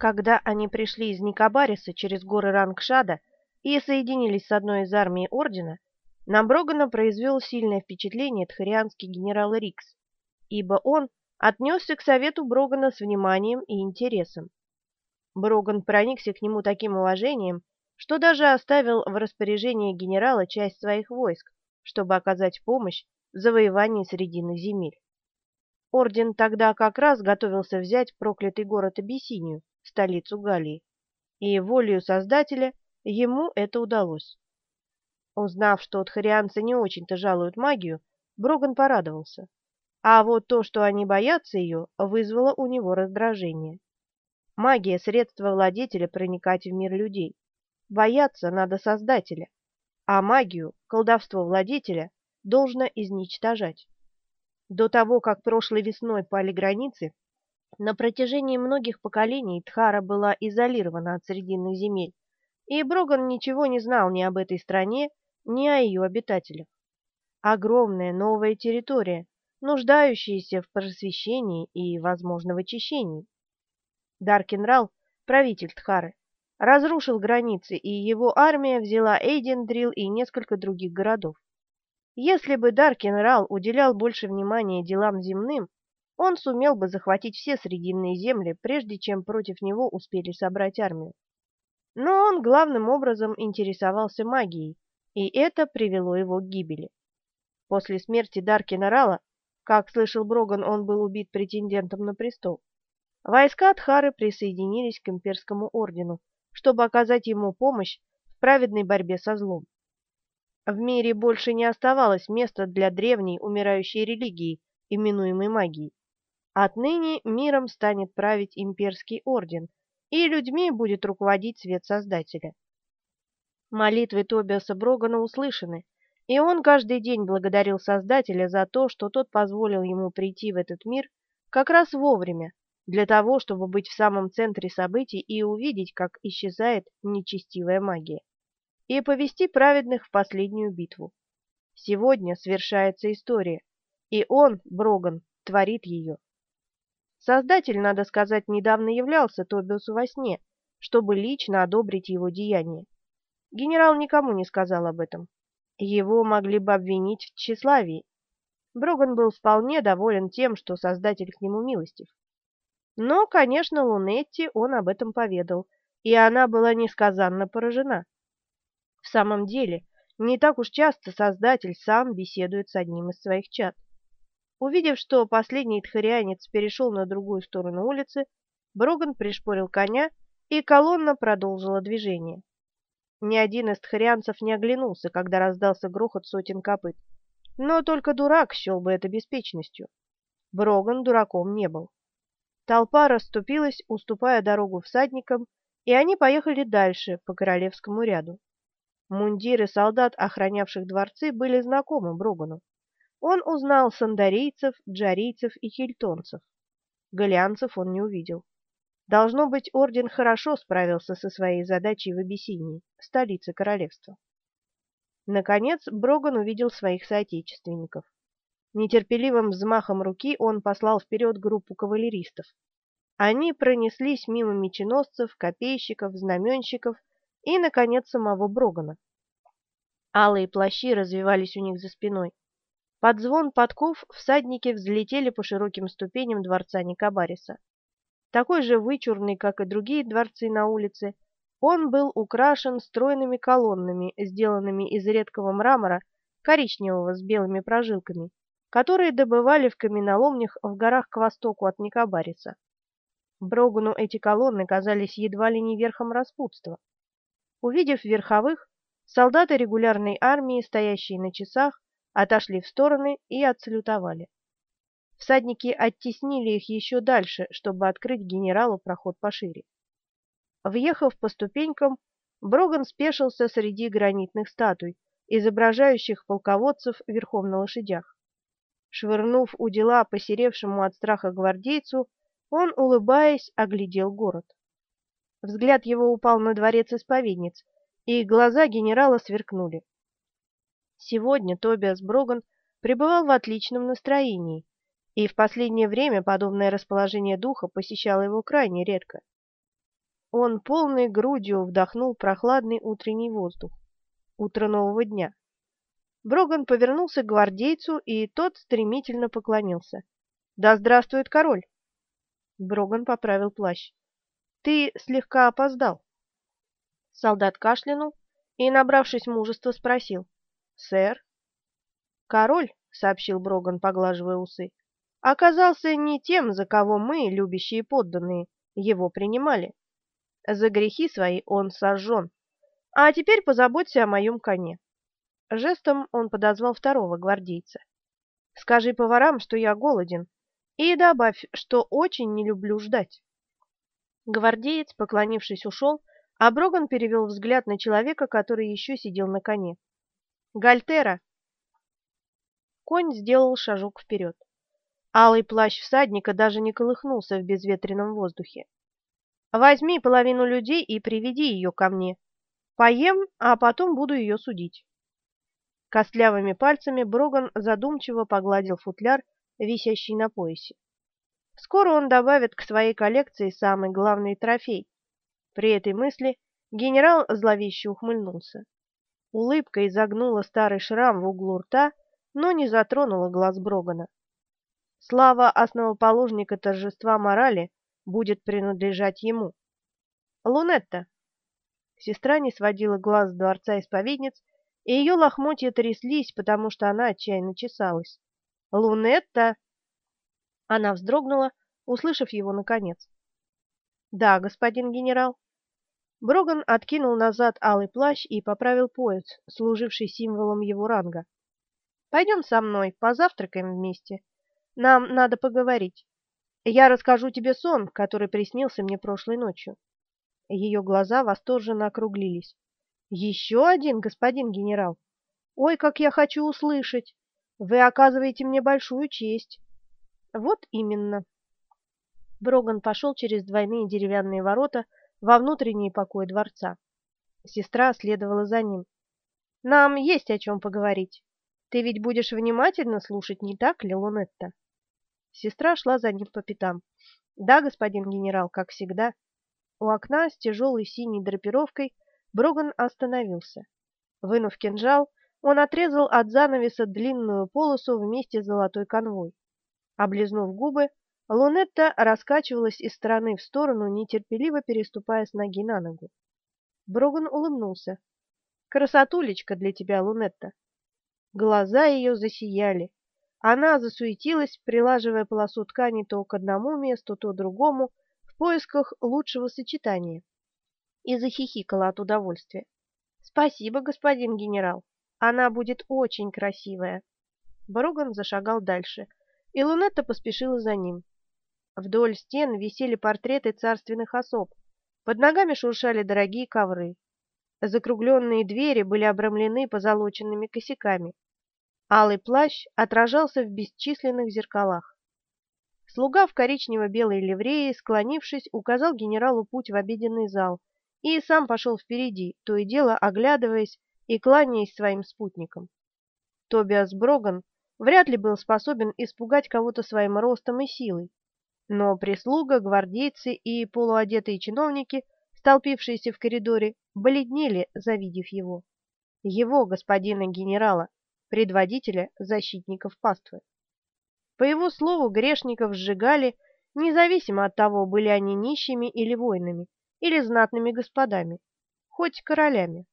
Когда они пришли из Никобариса через горы Рангшада и соединились с одной из армий Ордена, на Брогана произвел сильное впечатление тхарианский генерал Рикс, ибо он отнесся к совету Брогана с вниманием и интересом. Броган проникся к нему таким уважением, что даже оставил в распоряжении генерала часть своих войск, чтобы оказать помощь в завоевании Срединных земель. Орден тогда как раз готовился взять проклятый город Абиссинию, столицу Галлии, и волею Создателя ему это удалось. Узнав, что тхарианцы не очень-то жалуют магию, Броган порадовался. А вот то, что они боятся ее, вызвало у него раздражение. Магия — средство владетеля проникать в мир людей. Бояться надо Создателя, а магию, колдовство владетеля, должно изничтожать. До того, как прошлой весной пали границы, на протяжении многих поколений Тхара была изолирована от Срединных земель, и Броган ничего не знал ни об этой стране, ни о ее обитателях. Огромная новая территория, нуждающаяся в просвещении и, возможно, в очищении. Даркенрал, правитель Тхары, разрушил границы, и его армия взяла Эйдендрил и несколько других городов. Если бы Даркенрал уделял больше внимания делам земным, он сумел бы захватить все Срединные земли, прежде чем против него успели собрать армию. Но он главным образом интересовался магией, и это привело его к гибели. После смерти Даркенрала, как слышал Броган, он был убит претендентом на престол, войска Тхары присоединились к имперскому ордену, чтобы оказать ему помощь в праведной борьбе со злом. В мире больше не оставалось места для древней умирающей религии, именуемой магией. Отныне миром станет править имперский орден, и людьми будет руководить свет Создателя. Молитвы Тобиаса Брогана услышаны, и он каждый день благодарил Создателя за то, что тот позволил ему прийти в этот мир как раз вовремя, для того, чтобы быть в самом центре событий и увидеть, как исчезает нечестивая магия, и повести праведных в последнюю битву. Сегодня свершается история, и он, Броган, творит ее. Создатель, надо сказать, недавно являлся Тобиусу во сне, чтобы лично одобрить его деяние. Генерал никому не сказал об этом. Его могли бы обвинить в тщеславии. Броган был вполне доволен тем, что Создатель к нему милостив. Но, конечно, Лунетти он об этом поведал, и она была несказанно поражена. В самом деле, не так уж часто Создатель сам беседует с одним из своих чад. Увидев, что последний тхарианец перешел на другую сторону улицы, Броган пришпорил коня, и колонна продолжила движение. Ни один из тхарианцев не оглянулся, когда раздался грохот сотен копыт. Но только дурак счел бы это беспечностью. Броган дураком не был. Толпа расступилась, уступая дорогу всадникам, и они поехали дальше по королевскому ряду. Мундиры солдат, охранявших дворцы, были знакомы Брогану. Он узнал сандарийцев, джарийцев и хильтонцев. Голианцев он не увидел. Должно быть, орден хорошо справился со своей задачей в Абиссинии, столице королевства. Наконец Броган увидел своих соотечественников. Нетерпеливым взмахом руки он послал вперед группу кавалеристов. Они пронеслись мимо меченосцев, копейщиков, знаменщиков и, наконец, самого Брогана. Алые плащи развивались у них за спиной. Под звон подков всадники взлетели по широким ступеням дворца Никабариса. Такой же вычурный, как и другие дворцы на улице, он был украшен стройными колоннами, сделанными из редкого мрамора, коричневого с белыми прожилками, которые добывали в каменоломнях в горах к востоку от Никабариса. Брогану эти колонны казались едва ли не верхом распутства. Увидев верховых, солдаты регулярной армии, стоящие на часах, отошли в стороны и отсалютовали. Всадники оттеснили их еще дальше, чтобы открыть генералу проход пошире. Въехав по ступенькам, Броган спешился среди гранитных статуй, изображающих полководцев верхом на лошадях. Швырнув у дела посеревшему от страха гвардейцу, он, улыбаясь, оглядел город. Взгляд его упал на дворец исповедниц, и глаза генерала сверкнули. Сегодня Тобиас Броган пребывал в отличном настроении, и в последнее время подобное расположение духа посещало его крайне редко. Он полной грудью вдохнул прохладный утренний воздух. Утро нового дня. Броган повернулся к гвардейцу, и тот стремительно поклонился. «Да здравствует король!» Броган поправил плащ. «Ты слегка опоздал». Солдат кашлянул и, набравшись мужества, спросил. «Сэр?» «Король», — сообщил Броган, поглаживая усы, — «оказался не тем, за кого мы, любящие подданные, его принимали. За грехи свои он сожжен. А теперь позаботься о моем коне». Жестом он подозвал второго гвардейца. «Скажи поварам, что я голоден, и добавь, что очень не люблю ждать». Гвардеец, поклонившись, ушел, а Броган перевел взгляд на человека, который еще сидел на коне. «Гальтера!» Конь сделал шажок вперед. Алый плащ всадника даже не колыхнулся в безветренном воздухе. «Возьми половину людей и приведи ее ко мне. Поем, а потом буду ее судить». Костлявыми пальцами Броган задумчиво погладил футляр, висящий на поясе. Скоро он добавит к своей коллекции самый главный трофей. При этой мысли генерал зловеще ухмыльнулся. Улыбка изогнула старый шрам в углу рта, но не затронула глаз Брогана. Слава основоположника торжества морали будет принадлежать ему. Лунетта. Сестра не сводила глаз с дворца исповедниц, и ее лохмотья тряслись, потому что она отчаянно чесалась. «Лунетта!» Она вздрогнула, услышав его наконец. «Да, господин генерал». Броган откинул назад алый плащ и поправил пояс, служивший символом его ранга. «Пойдем со мной, позавтракаем вместе. Нам надо поговорить. Я расскажу тебе сон, который приснился мне прошлой ночью». Ее глаза восторженно округлились. «Еще один, господин генерал? Ой, как я хочу услышать! Вы оказываете мне большую честь!» Вот именно. Броган пошел через двойные деревянные ворота во внутренний покой дворца. Сестра следовала за ним. «Нам есть о чем поговорить. Ты ведь будешь внимательно слушать, не так ли, Лунетта?» Сестра шла за ним по пятам. «Да, господин генерал, как всегда». У окна с тяжелой синей драпировкой Броган остановился. Вынув кинжал, он отрезал от занавеса длинную полосу вместе с золотой конвой. Облизнув губы, Лунетта раскачивалась из стороны в сторону, нетерпеливо переступая с ноги на ногу. Броган улыбнулся. «Красотулечка для тебя, Лунетта!» Глаза ее засияли. Она засуетилась, прилаживая полосу ткани то к одному месту, то другому, в поисках лучшего сочетания, и захихикала от удовольствия. «Спасибо, господин генерал. Она будет очень красивая». Броган зашагал дальше — и Лунетта поспешила за ним. Вдоль стен висели портреты царственных особ, под ногами шуршали дорогие ковры. Закругленные двери были обрамлены позолоченными косяками. Алый плащ отражался в бесчисленных зеркалах. Слуга в коричнево-белой ливрее, склонившись, указал генералу путь в обеденный зал и сам пошел впереди, то и дело оглядываясь и кланяясь своим спутникам. Тобиас Броган вряд ли был способен испугать кого-то своим ростом и силой. Но прислуга, гвардейцы и полуодетые чиновники, столпившиеся в коридоре, бледнели, завидев его. Его, господина генерала, предводителя защитников паствы. По его слову, грешников сжигали, независимо от того, были они нищими или воинами, или знатными господами, хоть королями.